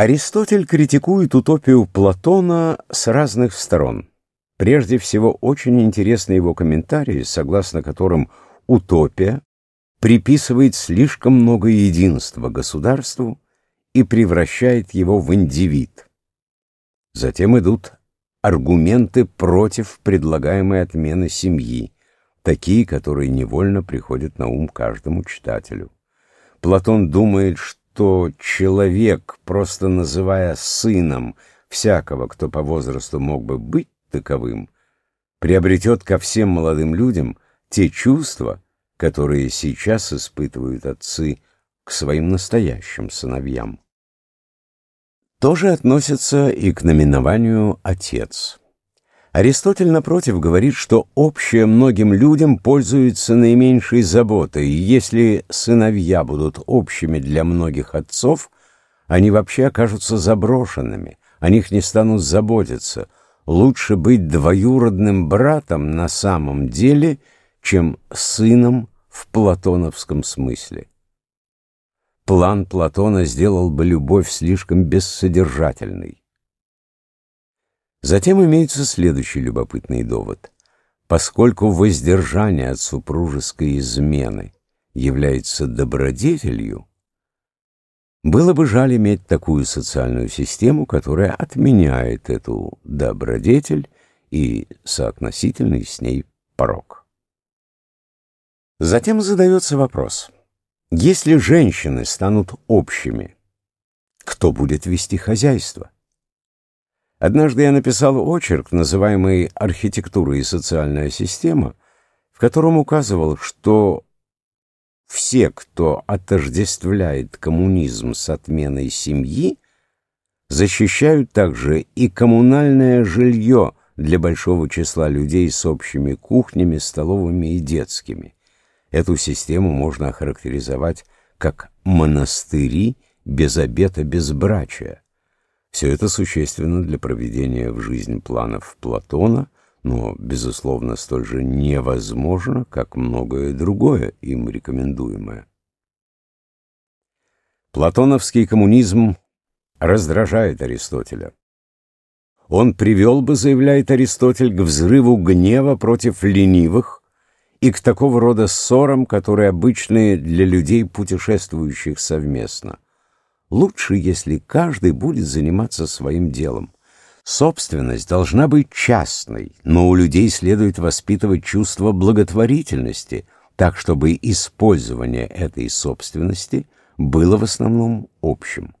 Аристотель критикует утопию Платона с разных сторон. Прежде всего, очень интересны его комментарии, согласно которым утопия приписывает слишком много единства государству и превращает его в индивид. Затем идут аргументы против предлагаемой отмены семьи, такие, которые невольно приходят на ум каждому читателю. Платон думает, что человек, просто называя сыном всякого, кто по возрасту мог бы быть таковым, приобретет ко всем молодым людям те чувства, которые сейчас испытывают отцы к своим настоящим сыновьям. То же относится и к наименованию «отец». Аристотель, напротив, говорит, что общее многим людям пользуется наименьшей заботой, и если сыновья будут общими для многих отцов, они вообще окажутся заброшенными, о них не станут заботиться. Лучше быть двоюродным братом на самом деле, чем сыном в платоновском смысле. План Платона сделал бы любовь слишком бессодержательной. Затем имеется следующий любопытный довод. Поскольку воздержание от супружеской измены является добродетелью, было бы жаль иметь такую социальную систему, которая отменяет эту добродетель и соотносительный с ней порог. Затем задается вопрос. Если женщины станут общими, кто будет вести хозяйство? Однажды я написал очерк, называемый «Архитектура и социальная система», в котором указывал, что все, кто отождествляет коммунизм с отменой семьи, защищают также и коммунальное жилье для большого числа людей с общими кухнями, столовыми и детскими. Эту систему можно охарактеризовать как монастыри без обета безбрачия. Все это существенно для проведения в жизнь планов Платона, но, безусловно, столь же невозможно, как многое другое им рекомендуемое. Платоновский коммунизм раздражает Аристотеля. Он привел бы, заявляет Аристотель, к взрыву гнева против ленивых и к такого рода ссорам, которые обычны для людей, путешествующих совместно – Лучше, если каждый будет заниматься своим делом. Собственность должна быть частной, но у людей следует воспитывать чувство благотворительности, так чтобы использование этой собственности было в основном общим.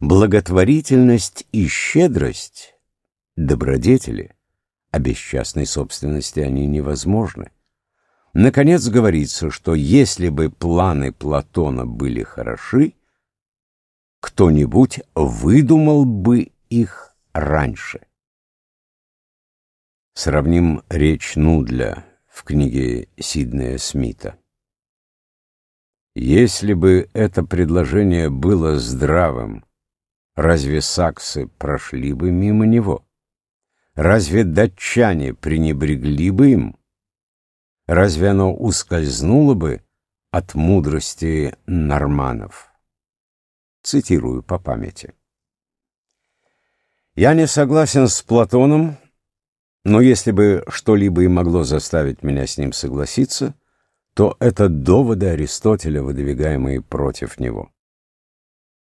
Благотворительность и щедрость – добродетели, а без частной собственности они невозможны. Наконец говорится, что если бы планы Платона были хороши, кто-нибудь выдумал бы их раньше. Сравним речь Нудля в книге Сиднея Смита. Если бы это предложение было здравым, разве саксы прошли бы мимо него? Разве датчане пренебрегли бы им? Разве оно ускользнуло бы от мудрости норманов? Цитирую по памяти. Я не согласен с Платоном, но если бы что-либо и могло заставить меня с ним согласиться, то это доводы Аристотеля, выдвигаемые против него.